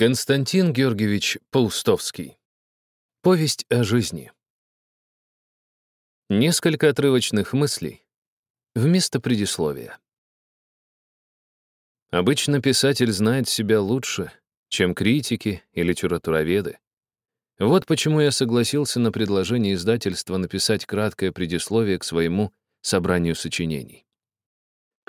Константин Георгиевич Паустовский. Повесть о жизни. Несколько отрывочных мыслей вместо предисловия. Обычно писатель знает себя лучше, чем критики и литературоведы. Вот почему я согласился на предложение издательства написать краткое предисловие к своему собранию сочинений.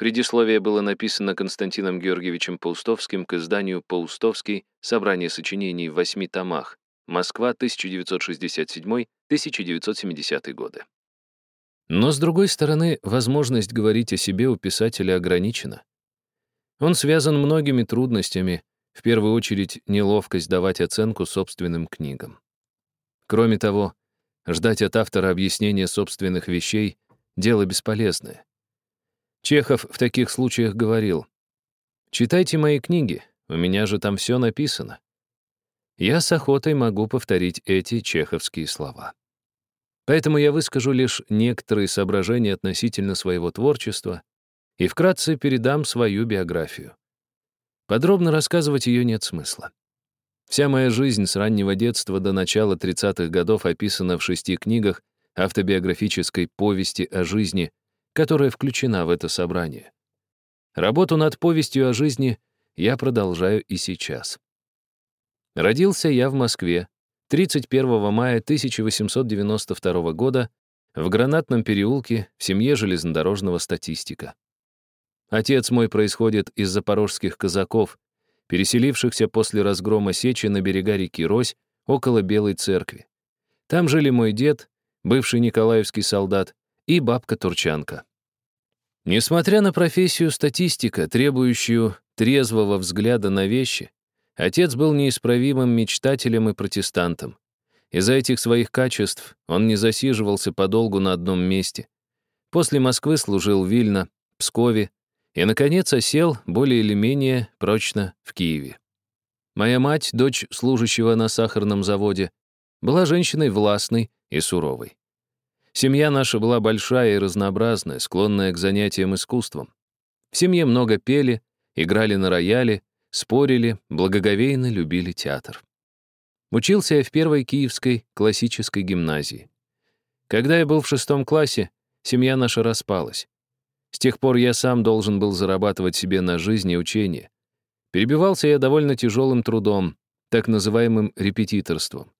Предисловие было написано Константином Георгиевичем Паустовским к изданию «Паустовский. Собрание сочинений в восьми томах. Москва, 1967-1970 годы». Но, с другой стороны, возможность говорить о себе у писателя ограничена. Он связан многими трудностями, в первую очередь неловкость давать оценку собственным книгам. Кроме того, ждать от автора объяснения собственных вещей — дело бесполезное. Чехов в таких случаях говорил, «Читайте мои книги, у меня же там все написано». Я с охотой могу повторить эти чеховские слова. Поэтому я выскажу лишь некоторые соображения относительно своего творчества и вкратце передам свою биографию. Подробно рассказывать ее нет смысла. Вся моя жизнь с раннего детства до начала 30-х годов описана в шести книгах автобиографической повести о жизни, которая включена в это собрание. Работу над повестью о жизни я продолжаю и сейчас. Родился я в Москве 31 мая 1892 года в Гранатном переулке в семье железнодорожного статистика. Отец мой происходит из запорожских казаков, переселившихся после разгрома сечи на берега реки Рось около Белой церкви. Там жили мой дед, бывший николаевский солдат, и бабка-турчанка. Несмотря на профессию статистика, требующую трезвого взгляда на вещи, отец был неисправимым мечтателем и протестантом. Из-за этих своих качеств он не засиживался подолгу на одном месте. После Москвы служил в Вильно, Пскове и, наконец, осел более или менее прочно в Киеве. Моя мать, дочь служащего на сахарном заводе, была женщиной властной и суровой. Семья наша была большая и разнообразная, склонная к занятиям искусством. В семье много пели, играли на рояле, спорили, благоговейно любили театр. Учился я в первой киевской классической гимназии. Когда я был в шестом классе, семья наша распалась. С тех пор я сам должен был зарабатывать себе на жизнь и учение. Перебивался я довольно тяжелым трудом, так называемым репетиторством.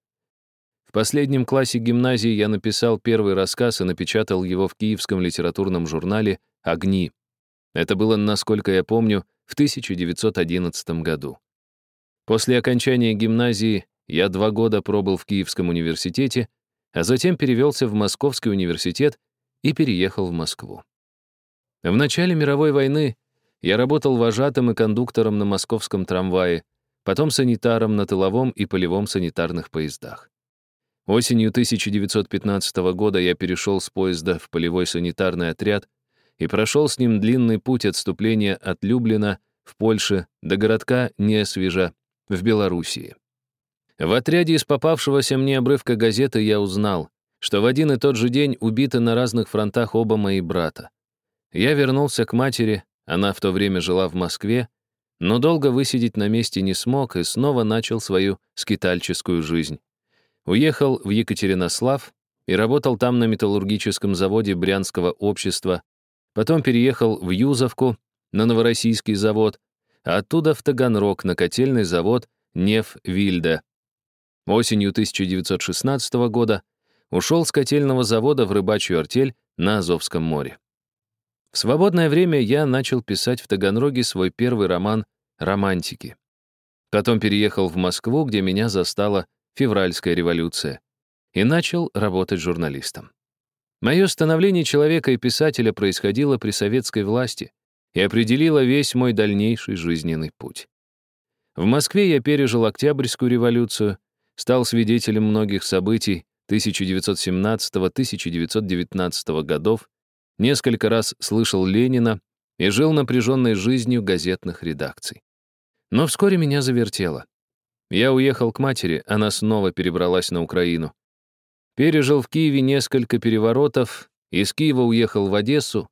В последнем классе гимназии я написал первый рассказ и напечатал его в киевском литературном журнале «Огни». Это было, насколько я помню, в 1911 году. После окончания гимназии я два года пробыл в Киевском университете, а затем перевелся в Московский университет и переехал в Москву. В начале мировой войны я работал вожатым и кондуктором на московском трамвае, потом санитаром на тыловом и полевом санитарных поездах. Осенью 1915 года я перешел с поезда в полевой санитарный отряд и прошел с ним длинный путь отступления от Люблина в Польше до городка Несвежа в Белоруссии. В отряде из попавшегося мне обрывка газеты я узнал, что в один и тот же день убиты на разных фронтах оба мои брата. Я вернулся к матери, она в то время жила в Москве, но долго высидеть на месте не смог и снова начал свою скитальческую жизнь. Уехал в Екатеринослав и работал там на металлургическом заводе Брянского общества, потом переехал в Юзовку на Новороссийский завод, а оттуда в Таганрог на котельный завод Неф Вильда. Осенью 1916 года ушел с котельного завода в рыбачью артель на Азовском море. В свободное время я начал писать в Таганроге свой первый роман «Романтики». Потом переехал в Москву, где меня застала февральская революция, и начал работать журналистом. Мое становление человека и писателя происходило при советской власти и определило весь мой дальнейший жизненный путь. В Москве я пережил Октябрьскую революцию, стал свидетелем многих событий 1917-1919 годов, несколько раз слышал Ленина и жил напряженной жизнью газетных редакций. Но вскоре меня завертело. Я уехал к матери, она снова перебралась на Украину. Пережил в Киеве несколько переворотов, из Киева уехал в Одессу.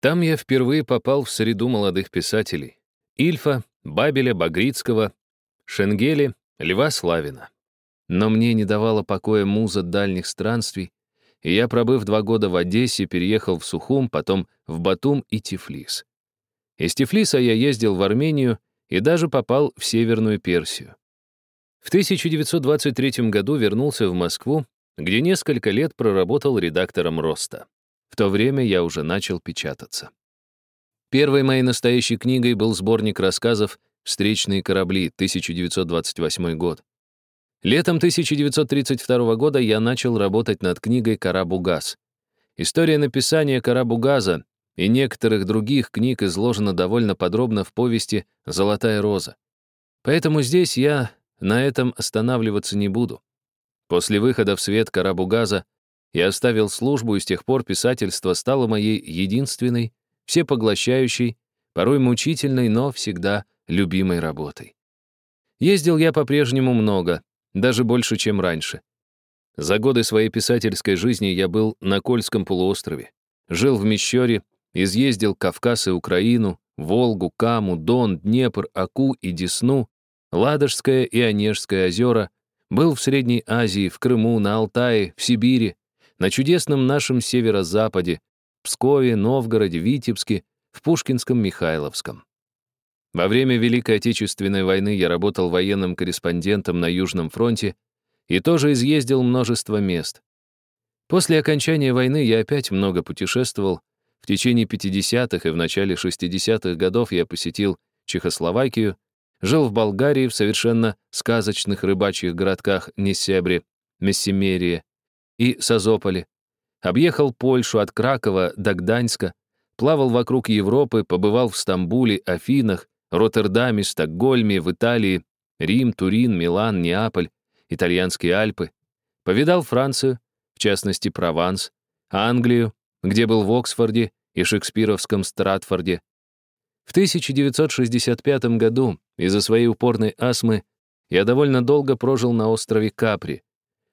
Там я впервые попал в среду молодых писателей. Ильфа, Бабеля, Багрицкого. Шенгели, Льва Славина. Но мне не давала покоя муза дальних странствий, и я, пробыв два года в Одессе, переехал в Сухум, потом в Батум и Тифлис. Из Тифлиса я ездил в Армению и даже попал в Северную Персию. В 1923 году вернулся в Москву, где несколько лет проработал редактором «Роста». В то время я уже начал печататься. Первой моей настоящей книгой был сборник рассказов «Встречные корабли», 1928 год. Летом 1932 года я начал работать над книгой «Карабугаз». История написания «Карабугаза» и некоторых других книг изложена довольно подробно в повести «Золотая роза». Поэтому здесь я на этом останавливаться не буду. После выхода в свет «Карабугаза» я оставил службу, и с тех пор писательство стало моей единственной, всепоглощающей, порой мучительной, но всегда любимой работой. Ездил я по-прежнему много, даже больше, чем раньше. За годы своей писательской жизни я был на Кольском полуострове, жил в Мещере, изъездил Кавказ и Украину, Волгу, Каму, Дон, Днепр, Аку и Десну, Ладожское и Онежское озера, был в Средней Азии, в Крыму, на Алтае, в Сибири, на чудесном нашем северо-западе, Пскове, Новгороде, Витебске, в Пушкинском Михайловском. Во время Великой Отечественной войны я работал военным корреспондентом на Южном фронте и тоже изъездил множество мест. После окончания войны я опять много путешествовал. В течение 50-х и в начале 60-х годов я посетил Чехословакию, жил в Болгарии в совершенно сказочных рыбачьих городках Несебре, Мессимерия и Созополе, объехал Польшу от Кракова до Гданьска, плавал вокруг Европы, побывал в Стамбуле, Афинах, Роттердаме, Стокгольме, в Италии, Рим, Турин, Милан, Неаполь, итальянские Альпы. Повидал Францию, в частности Прованс, Англию, где был в Оксфорде и шекспировском Стратфорде. В 1965 году из-за своей упорной астмы я довольно долго прожил на острове Капри,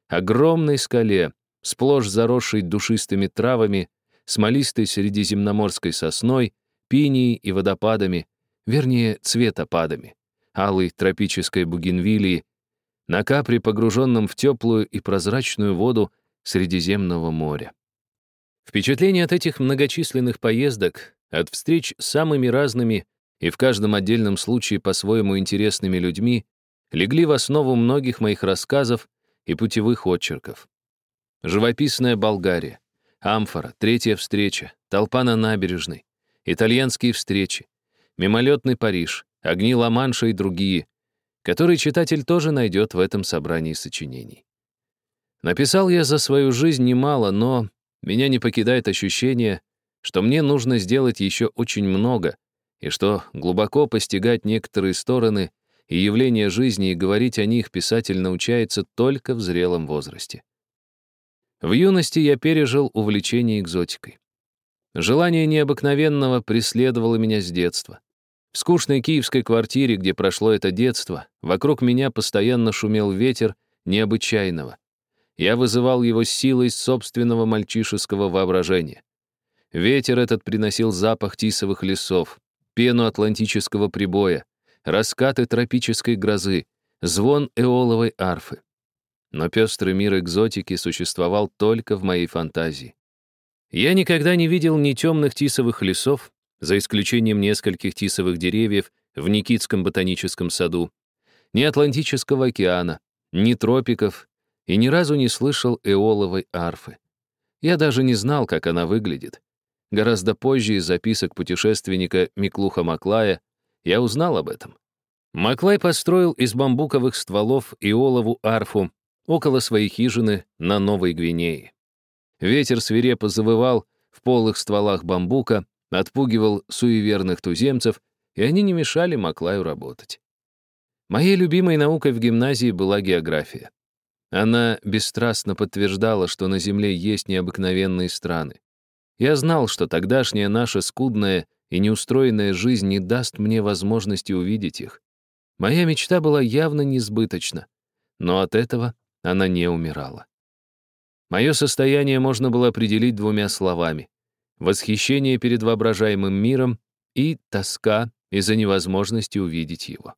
огромной скале, сплошь заросшей душистыми травами, смолистой средиземноморской сосной, пинией и водопадами, вернее, цветопадами, алой тропической бугенвилии, на капре, погруженном в теплую и прозрачную воду Средиземного моря. Впечатления от этих многочисленных поездок, от встреч с самыми разными и в каждом отдельном случае по-своему интересными людьми, легли в основу многих моих рассказов и путевых отчерков. Живописная Болгария, амфора, третья встреча, толпа на набережной, итальянские встречи, мимолетный Париж, огни Ла-Манша и другие, которые читатель тоже найдет в этом собрании сочинений. Написал я за свою жизнь немало, но меня не покидает ощущение, что мне нужно сделать еще очень много, и что глубоко постигать некоторые стороны и явления жизни и говорить о них писатель научается только в зрелом возрасте. В юности я пережил увлечение экзотикой. Желание необыкновенного преследовало меня с детства. В скучной киевской квартире, где прошло это детство, вокруг меня постоянно шумел ветер необычайного. Я вызывал его силой собственного мальчишеского воображения. Ветер этот приносил запах тисовых лесов, пену атлантического прибоя, раскаты тропической грозы, звон эоловой арфы. Но пестрый мир экзотики существовал только в моей фантазии. Я никогда не видел ни темных тисовых лесов, за исключением нескольких тисовых деревьев в Никитском ботаническом саду, ни Атлантического океана, ни тропиков, и ни разу не слышал эоловой арфы. Я даже не знал, как она выглядит. Гораздо позже из записок путешественника Миклуха Маклая я узнал об этом. Маклай построил из бамбуковых стволов иолову арфу около своей хижины на Новой Гвинее. Ветер свирепо завывал в полых стволах бамбука, отпугивал суеверных туземцев, и они не мешали Маклаю работать. Моей любимой наукой в гимназии была география. Она бесстрастно подтверждала, что на Земле есть необыкновенные страны. Я знал, что тогдашняя наша скудная и неустроенная жизнь не даст мне возможности увидеть их. Моя мечта была явно несбыточна, но от этого она не умирала. Мое состояние можно было определить двумя словами. Восхищение перед воображаемым миром и тоска из-за невозможности увидеть его.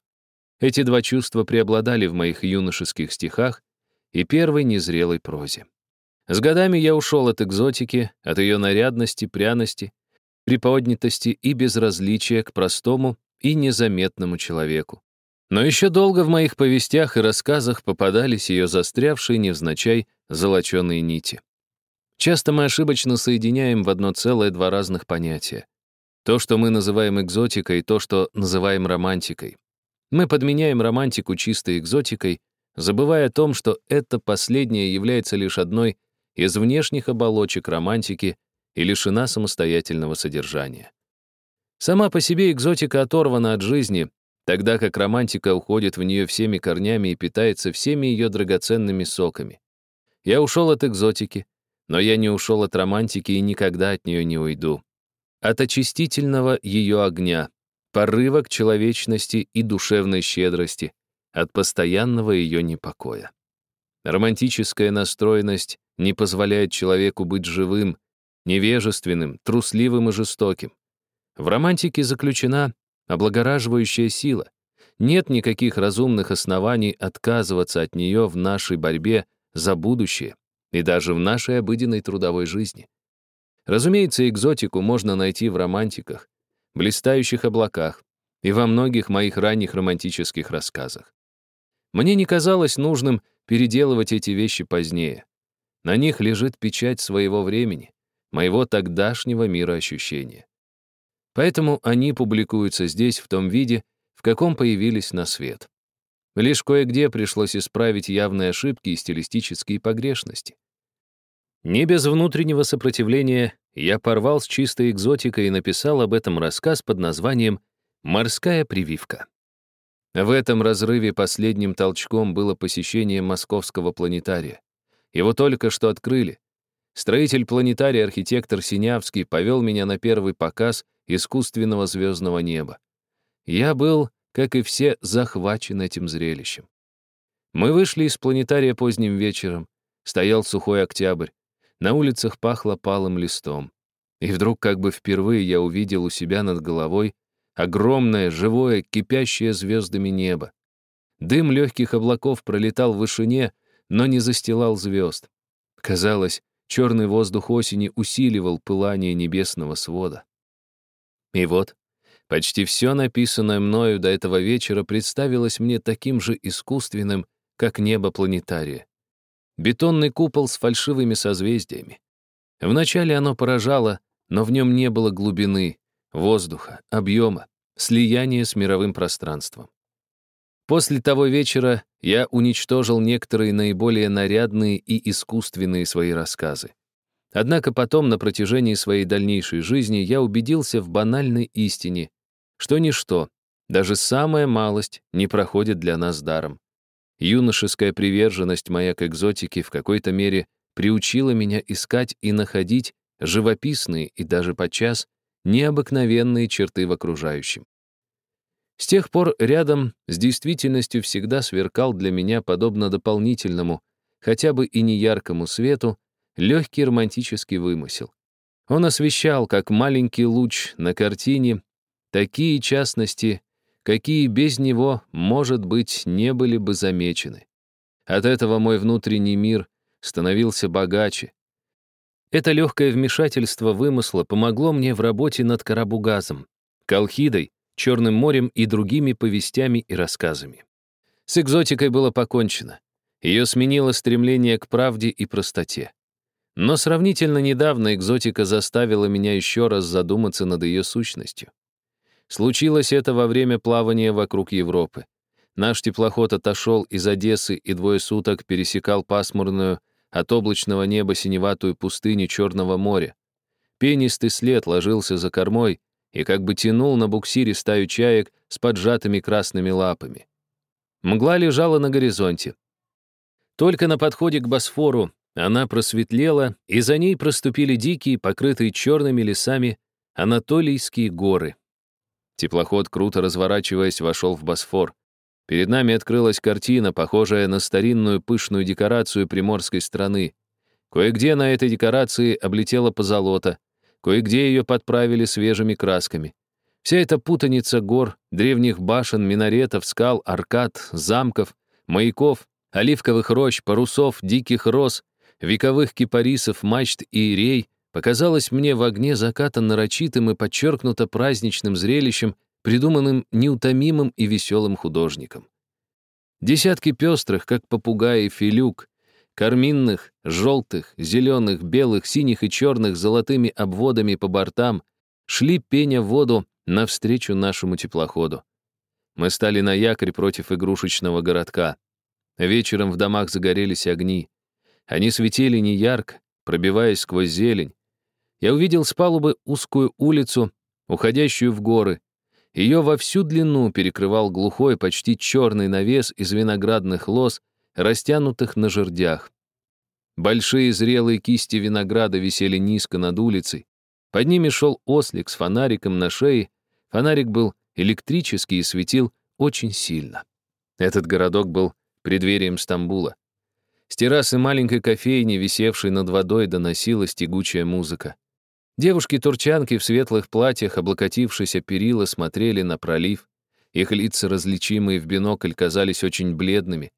Эти два чувства преобладали в моих юношеских стихах и первой незрелой прозе. С годами я ушел от экзотики, от ее нарядности, пряности, приподнятости и безразличия к простому и незаметному человеку. Но еще долго в моих повестях и рассказах попадались ее застрявшие невзначай золоченые нити. Часто мы ошибочно соединяем в одно целое два разных понятия. То, что мы называем экзотикой, то, что называем романтикой. Мы подменяем романтику чистой экзотикой, забывая о том, что это последнее является лишь одной из внешних оболочек романтики и лишена самостоятельного содержания. Сама по себе экзотика оторвана от жизни, тогда как романтика уходит в нее всеми корнями и питается всеми ее драгоценными соками. Я ушел от экзотики, но я не ушел от романтики и никогда от нее не уйду. От очистительного ее огня, порыва к человечности и душевной щедрости, от постоянного ее непокоя. Романтическая настроенность не позволяет человеку быть живым, невежественным, трусливым и жестоким. В романтике заключена облагораживающая сила. Нет никаких разумных оснований отказываться от нее в нашей борьбе за будущее и даже в нашей обыденной трудовой жизни. Разумеется, экзотику можно найти в романтиках, блистающих облаках и во многих моих ранних романтических рассказах. Мне не казалось нужным переделывать эти вещи позднее. На них лежит печать своего времени, моего тогдашнего мира ощущения. Поэтому они публикуются здесь в том виде, в каком появились на свет. Лишь кое-где пришлось исправить явные ошибки и стилистические погрешности. Не без внутреннего сопротивления я порвал с чистой экзотикой и написал об этом рассказ под названием «Морская прививка». В этом разрыве последним толчком было посещение московского планетария. Его только что открыли. Строитель планетария, архитектор Синявский, повел меня на первый показ искусственного звездного неба. Я был как и все, захвачен этим зрелищем. Мы вышли из планетария поздним вечером. Стоял сухой октябрь. На улицах пахло палым листом. И вдруг, как бы впервые, я увидел у себя над головой огромное, живое, кипящее звездами небо. Дым легких облаков пролетал в вышине, но не застилал звезд. Казалось, черный воздух осени усиливал пылание небесного свода. И вот Почти все написанное мною до этого вечера представилось мне таким же искусственным, как небо планетария. Бетонный купол с фальшивыми созвездиями. Вначале оно поражало, но в нем не было глубины, воздуха, объема, слияния с мировым пространством. После того вечера я уничтожил некоторые наиболее нарядные и искусственные свои рассказы. Однако потом, на протяжении своей дальнейшей жизни, я убедился в банальной истине, что ничто, даже самая малость, не проходит для нас даром. Юношеская приверженность моя к экзотике в какой-то мере приучила меня искать и находить живописные и даже подчас необыкновенные черты в окружающем. С тех пор рядом с действительностью всегда сверкал для меня, подобно дополнительному, хотя бы и не яркому свету, легкий романтический вымысел. Он освещал, как маленький луч на картине, Такие частности, какие без него, может быть, не были бы замечены. От этого мой внутренний мир становился богаче. Это легкое вмешательство вымысла помогло мне в работе над Карабугазом, Колхидой, Черным морем и другими повестями и рассказами. С экзотикой было покончено. Ее сменило стремление к правде и простоте. Но сравнительно недавно экзотика заставила меня еще раз задуматься над ее сущностью. Случилось это во время плавания вокруг Европы. Наш теплоход отошел из Одессы и двое суток пересекал пасмурную от облачного неба синеватую пустыню Черного моря. Пенистый след ложился за кормой и как бы тянул на буксире стаю чаек с поджатыми красными лапами. Мгла лежала на горизонте. Только на подходе к Босфору она просветлела, и за ней проступили дикие, покрытые черными лесами, Анатолийские горы. Теплоход, круто разворачиваясь, вошел в Босфор. Перед нами открылась картина, похожая на старинную пышную декорацию приморской страны. Кое-где на этой декорации облетела позолота, кое-где ее подправили свежими красками. Вся эта путаница гор, древних башен, минаретов, скал, аркад, замков, маяков, оливковых рощ, парусов, диких роз, вековых кипарисов, мачт и рей показалась мне в огне заката нарочитым и подчеркнуто праздничным зрелищем, придуманным неутомимым и веселым художником. Десятки пестрых, как попугаи, филюк, карминных, желтых, зеленых, белых, синих и черных золотыми обводами по бортам, шли пеня в воду навстречу нашему теплоходу. Мы стали на якорь против игрушечного городка. Вечером в домах загорелись огни. Они светили неярко, пробиваясь сквозь зелень. Я увидел с палубы узкую улицу, уходящую в горы. Ее во всю длину перекрывал глухой, почти черный навес из виноградных лоз, растянутых на жердях. Большие зрелые кисти винограда висели низко над улицей. Под ними шел ослик с фонариком на шее. Фонарик был электрический и светил очень сильно. Этот городок был преддверием Стамбула. С террасы маленькой кофейни, висевшей над водой, доносилась тягучая музыка. Девушки-турчанки в светлых платьях, облокотившись о перила, смотрели на пролив. Их лица, различимые в бинокль, казались очень бледными.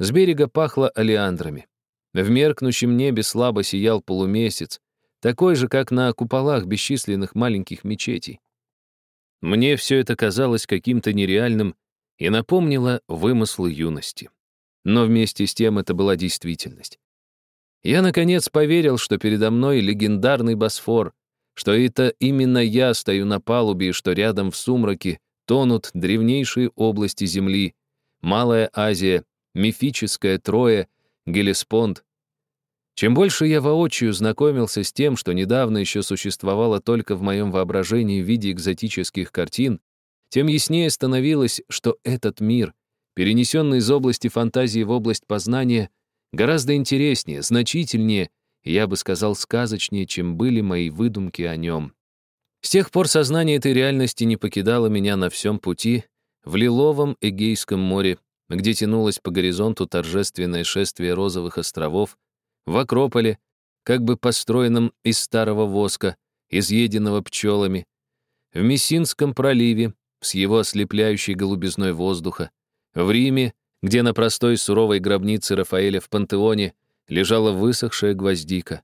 С берега пахло олеандрами. В меркнущем небе слабо сиял полумесяц, такой же, как на куполах бесчисленных маленьких мечетей. Мне все это казалось каким-то нереальным и напомнило вымыслы юности. Но вместе с тем это была действительность. Я, наконец, поверил, что передо мной легендарный Босфор, что это именно я стою на палубе и что рядом в сумраке тонут древнейшие области Земли, Малая Азия, мифическая Троя, Гелеспонд, чем больше я воочию знакомился с тем, что недавно еще существовало только в моем воображении в виде экзотических картин, тем яснее становилось, что этот мир, перенесенный из области фантазии в область познания, гораздо интереснее, значительнее, я бы сказал, сказочнее, чем были мои выдумки о нем. С тех пор сознание этой реальности не покидало меня на всем пути в лиловом Эгейском море, где тянулось по горизонту торжественное шествие розовых островов, в Акрополе, как бы построенном из старого воска, изъеденного пчелами, в Мессинском проливе с его ослепляющей голубизной воздуха, в Риме, где на простой суровой гробнице Рафаэля в Пантеоне лежала высохшая гвоздика,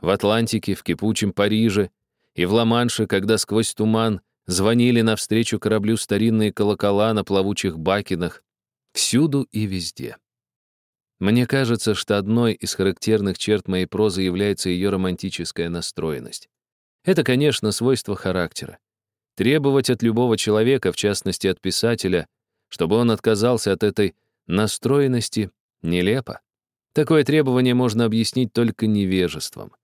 в Атлантике, в кипучем Париже и в Ла-Манше, когда сквозь туман звонили навстречу кораблю старинные колокола на плавучих бакинах, всюду и везде. Мне кажется, что одной из характерных черт моей прозы является ее романтическая настроенность. Это, конечно, свойство характера. Требовать от любого человека, в частности от писателя, чтобы он отказался от этой настроенности, нелепо. Такое требование можно объяснить только невежеством.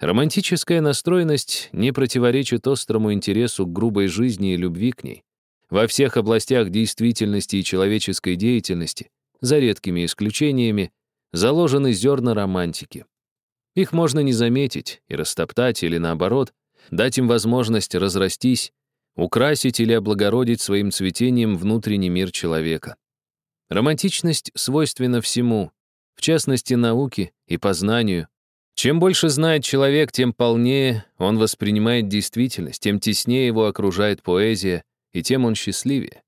Романтическая настроенность не противоречит острому интересу к грубой жизни и любви к ней. Во всех областях действительности и человеческой деятельности за редкими исключениями, заложены зерна романтики. Их можно не заметить и растоптать или, наоборот, дать им возможность разрастись, украсить или облагородить своим цветением внутренний мир человека. Романтичность свойственна всему, в частности, науке и познанию. Чем больше знает человек, тем полнее он воспринимает действительность, тем теснее его окружает поэзия, и тем он счастливее.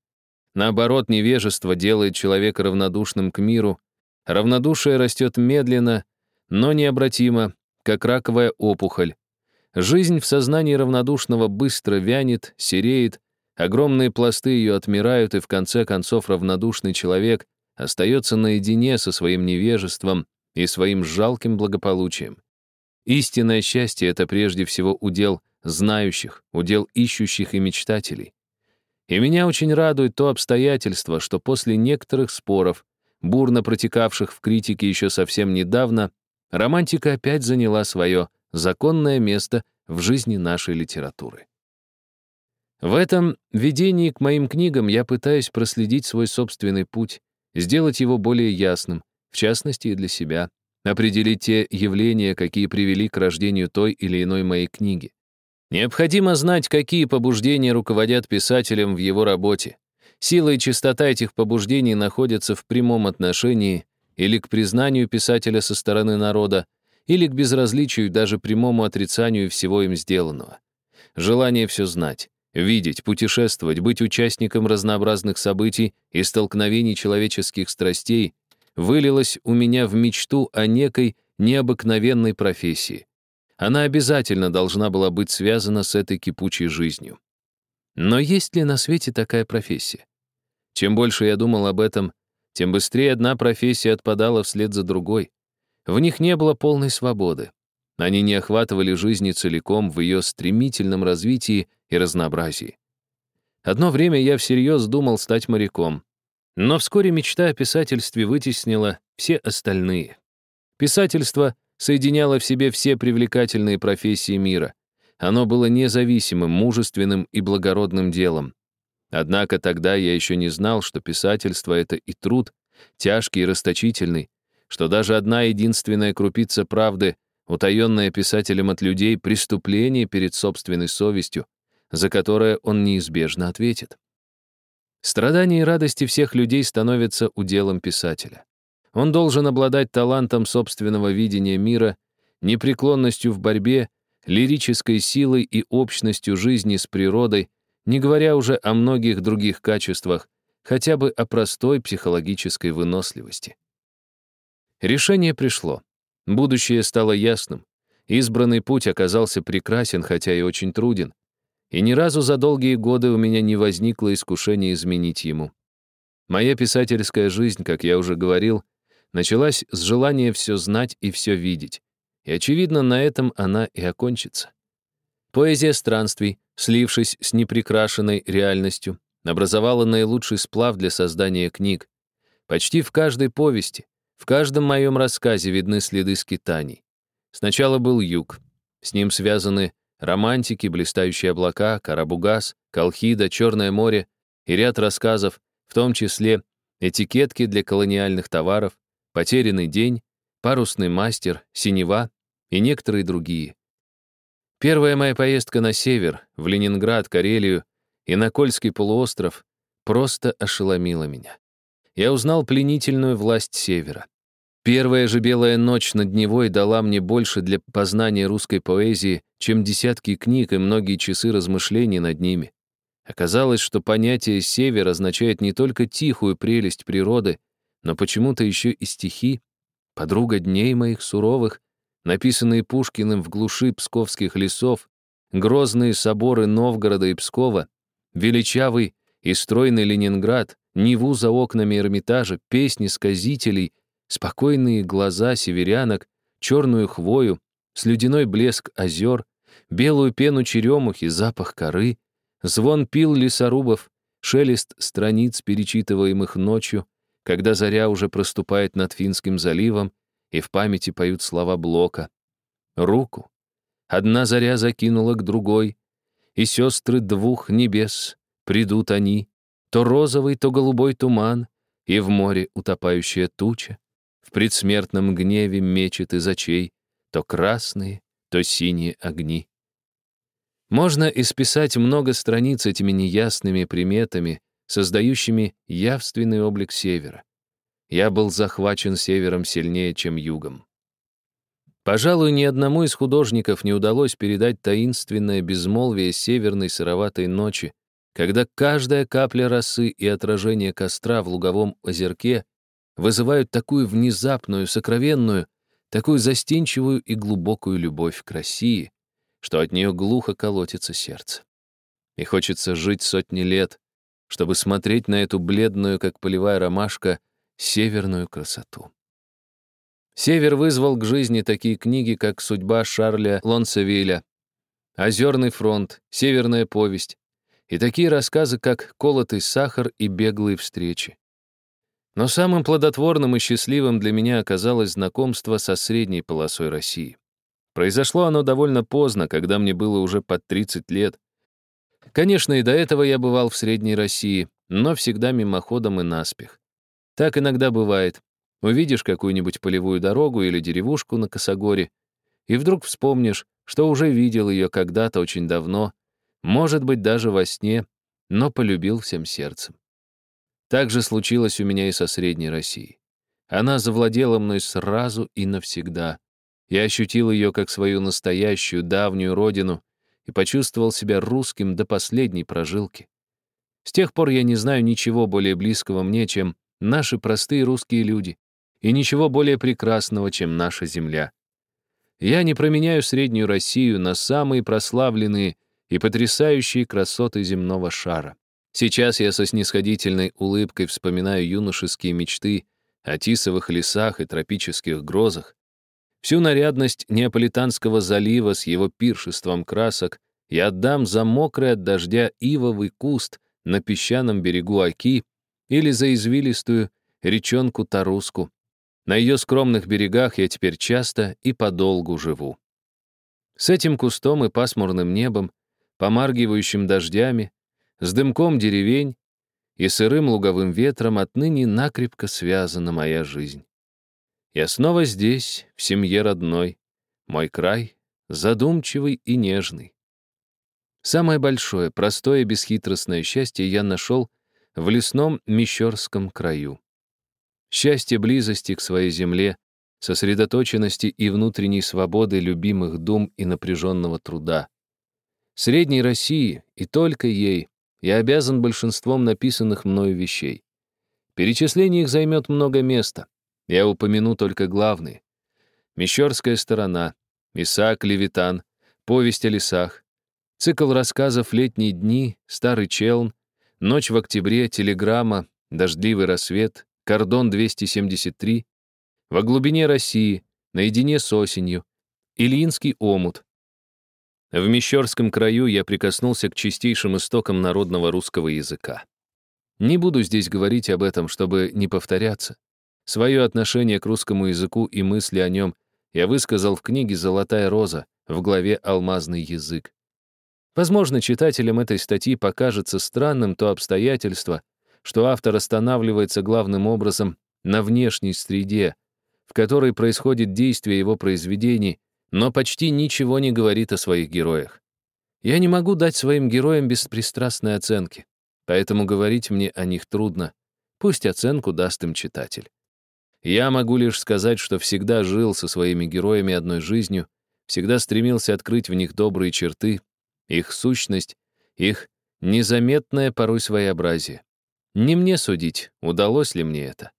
Наоборот, невежество делает человека равнодушным к миру. Равнодушие растет медленно, но необратимо, как раковая опухоль. Жизнь в сознании равнодушного быстро вянет, сереет, огромные пласты ее отмирают, и в конце концов равнодушный человек остается наедине со своим невежеством и своим жалким благополучием. Истинное счастье — это прежде всего удел знающих, удел ищущих и мечтателей. И меня очень радует то обстоятельство, что после некоторых споров, бурно протекавших в критике еще совсем недавно, романтика опять заняла свое законное место в жизни нашей литературы. В этом видении к моим книгам я пытаюсь проследить свой собственный путь, сделать его более ясным, в частности и для себя, определить те явления, какие привели к рождению той или иной моей книги. Необходимо знать, какие побуждения руководят писателем в его работе. Сила и чистота этих побуждений находятся в прямом отношении или к признанию писателя со стороны народа, или к безразличию и даже прямому отрицанию всего им сделанного. Желание все знать, Видеть, путешествовать, быть участником разнообразных событий и столкновений человеческих страстей вылилось у меня в мечту о некой необыкновенной профессии. Она обязательно должна была быть связана с этой кипучей жизнью. Но есть ли на свете такая профессия? Чем больше я думал об этом, тем быстрее одна профессия отпадала вслед за другой. В них не было полной свободы. Они не охватывали жизни целиком в ее стремительном развитии и разнообразии. Одно время я всерьез думал стать моряком, но вскоре мечта о писательстве вытеснила все остальные. Писательство соединяло в себе все привлекательные профессии мира. Оно было независимым, мужественным и благородным делом. Однако тогда я еще не знал, что писательство — это и труд, тяжкий и расточительный, что даже одна единственная крупица правды, утаенная писателем от людей, преступление перед собственной совестью, за которое он неизбежно ответит. Страдания и радости всех людей становятся уделом писателя. Он должен обладать талантом собственного видения мира, непреклонностью в борьбе, лирической силой и общностью жизни с природой, не говоря уже о многих других качествах, хотя бы о простой психологической выносливости. Решение пришло. Будущее стало ясным. Избранный путь оказался прекрасен, хотя и очень труден. И ни разу за долгие годы у меня не возникло искушения изменить ему. Моя писательская жизнь, как я уже говорил, началась с желания все знать и все видеть. И, очевидно, на этом она и окончится. Поэзия странствий, слившись с неприкрашенной реальностью, образовала наилучший сплав для создания книг. Почти в каждой повести, в каждом моем рассказе видны следы скитаний. Сначала был юг. С ним связаны романтики, блистающие облака, Карабугас, Колхида, Черное море и ряд рассказов, в том числе этикетки для колониальных товаров, потерянный день, парусный мастер, синева и некоторые другие. Первая моя поездка на север, в Ленинград, Карелию и на Кольский полуостров просто ошеломила меня. Я узнал пленительную власть севера. Первая же белая ночь над Невой дала мне больше для познания русской поэзии, чем десятки книг и многие часы размышлений над ними. Оказалось, что понятие «север» означает не только тихую прелесть природы, но почему-то еще и стихи, подруга дней моих суровых, написанные Пушкиным в глуши псковских лесов, грозные соборы Новгорода и Пскова, величавый и стройный Ленинград, Неву за окнами Эрмитажа, песни сказителей, спокойные глаза северянок, черную хвою, слюдяной блеск озер, белую пену черемухи, запах коры, звон пил лесорубов, шелест страниц, перечитываемых ночью, когда заря уже проступает над Финским заливом, и в памяти поют слова Блока. Руку. Одна заря закинула к другой, и сестры двух небес, придут они, то розовый, то голубой туман, и в море утопающая туча, в предсмертном гневе мечет из очей то красные, то синие огни. Можно исписать много страниц этими неясными приметами, создающими явственный облик севера. Я был захвачен севером сильнее, чем югом. Пожалуй, ни одному из художников не удалось передать таинственное безмолвие северной сыроватой ночи, когда каждая капля росы и отражение костра в луговом озерке вызывают такую внезапную, сокровенную, такую застенчивую и глубокую любовь к России, что от нее глухо колотится сердце. И хочется жить сотни лет, чтобы смотреть на эту бледную, как полевая ромашка, северную красоту. Север вызвал к жизни такие книги, как «Судьба Шарля Лонсевиля», «Озерный фронт», «Северная повесть» и такие рассказы, как «Колотый сахар» и «Беглые встречи». Но самым плодотворным и счастливым для меня оказалось знакомство со средней полосой России. Произошло оно довольно поздно, когда мне было уже под 30 лет. Конечно, и до этого я бывал в Средней России, но всегда мимоходом и наспех. Так иногда бывает. Увидишь какую-нибудь полевую дорогу или деревушку на Косогоре, и вдруг вспомнишь, что уже видел ее когда-то очень давно, может быть, даже во сне, но полюбил всем сердцем. Так же случилось у меня и со Средней Россией. Она завладела мной сразу и навсегда. Я ощутил ее как свою настоящую, давнюю родину и почувствовал себя русским до последней прожилки. С тех пор я не знаю ничего более близкого мне, чем наши простые русские люди, и ничего более прекрасного, чем наша земля. Я не променяю Среднюю Россию на самые прославленные и потрясающие красоты земного шара. Сейчас я со снисходительной улыбкой вспоминаю юношеские мечты о тисовых лесах и тропических грозах, всю нарядность Неаполитанского залива с его пиршеством красок я отдам за мокрый от дождя ивовый куст на песчаном берегу Оки или за извилистую речонку Таруску. На ее скромных берегах я теперь часто и подолгу живу. С этим кустом и пасмурным небом, помаргивающим дождями, с дымком деревень и сырым луговым ветром отныне накрепко связана моя жизнь. Я снова здесь, в семье родной, мой край задумчивый и нежный. Самое большое, простое, бесхитростное счастье я нашел в лесном Мещерском краю. Счастье близости к своей земле, сосредоточенности и внутренней свободы любимых дум и напряженного труда. Средней России, и только ей, я обязан большинством написанных мною вещей. Перечисление их займет много места. Я упомяну только главные. Мещерская сторона, Исаак Левитан, повесть о лесах, цикл рассказов «Летние дни», «Старый челн», «Ночь в октябре», «Телеграмма», «Дождливый рассвет», «Кордон 273», «Во глубине России», «Наедине с осенью», «Ильинский омут», в Мещерском краю я прикоснулся к чистейшим истокам народного русского языка. Не буду здесь говорить об этом, чтобы не повторяться. Свое отношение к русскому языку и мысли о нем я высказал в книге «Золотая роза» в главе «Алмазный язык». Возможно, читателям этой статьи покажется странным то обстоятельство, что автор останавливается главным образом на внешней среде, в которой происходит действие его произведений, но почти ничего не говорит о своих героях. Я не могу дать своим героям беспристрастной оценки, поэтому говорить мне о них трудно. Пусть оценку даст им читатель. Я могу лишь сказать, что всегда жил со своими героями одной жизнью, всегда стремился открыть в них добрые черты, их сущность, их незаметное порой своеобразие. Не мне судить, удалось ли мне это.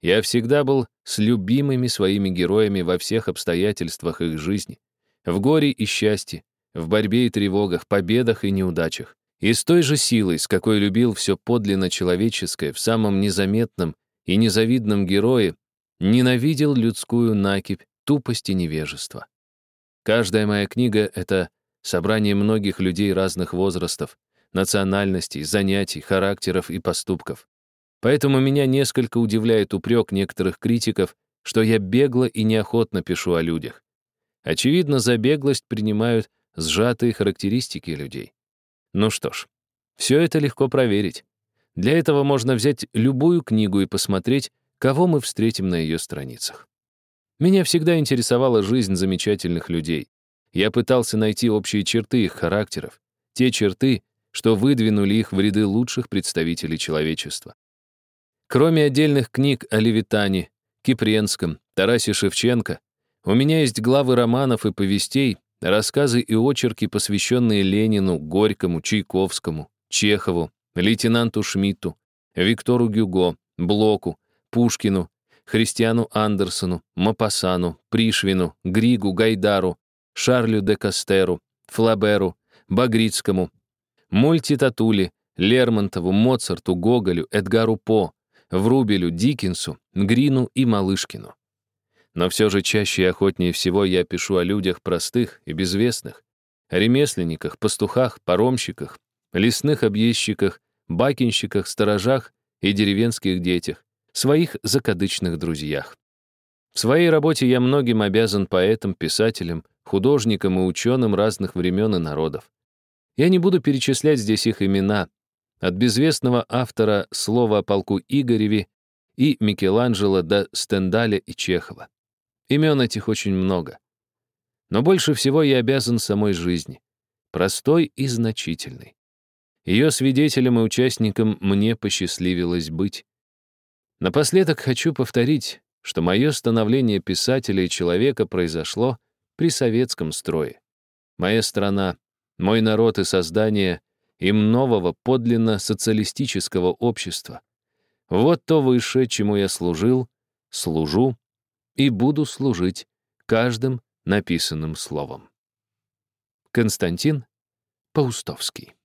Я всегда был с любимыми своими героями во всех обстоятельствах их жизни, в горе и счастье, в борьбе и тревогах, победах и неудачах. И с той же силой, с какой любил все подлинно человеческое в самом незаметном и незавидном герое, ненавидел людскую накипь, тупость и невежество. Каждая моя книга — это собрание многих людей разных возрастов, национальностей, занятий, характеров и поступков. Поэтому меня несколько удивляет упрек некоторых критиков, что я бегло и неохотно пишу о людях. Очевидно, за беглость принимают сжатые характеристики людей. Ну что ж, все это легко проверить. Для этого можно взять любую книгу и посмотреть, кого мы встретим на ее страницах. Меня всегда интересовала жизнь замечательных людей. Я пытался найти общие черты их характеров, те черты, что выдвинули их в ряды лучших представителей человечества. Кроме отдельных книг о Левитане, Кипренском, Тарасе Шевченко, у меня есть главы романов и повестей, рассказы и очерки, посвященные Ленину, Горькому, Чайковскому, Чехову, лейтенанту Шмидту, Виктору Гюго, Блоку, Пушкину, Христиану Андерсону, Мапасану, Пришвину, Григу, Гайдару, Шарлю де Кастеру, Флаберу, Багрицкому, Мультитатуле, Лермонтову, Моцарту, Гоголю, Эдгару По, Врубелю, Диккенсу, Грину и Малышкину. Но все же чаще и охотнее всего я пишу о людях простых и безвестных, о ремесленниках, пастухах, паромщиках, лесных объездчиках, бакинщиках, сторожах и деревенских детях, своих закадычных друзьях. В своей работе я многим обязан поэтам, писателям, художникам и ученым разных времен и народов. Я не буду перечислять здесь их имена, от безвестного автора слова о полку Игореве и Микеланджело до Стендаля и Чехова. Имен этих очень много. Но больше всего я обязан самой жизни, простой и значительной. Ее свидетелем и участником мне посчастливилось быть. Напоследок хочу повторить, что мое становление писателя и человека произошло при советском строе. Моя страна, мой народ и создание им нового подлинно социалистического общества. Вот то высшее, чему я служил, служу и буду служить каждым написанным словом. Константин Паустовский